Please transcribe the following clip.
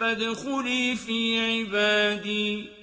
فادخلي في عبادي.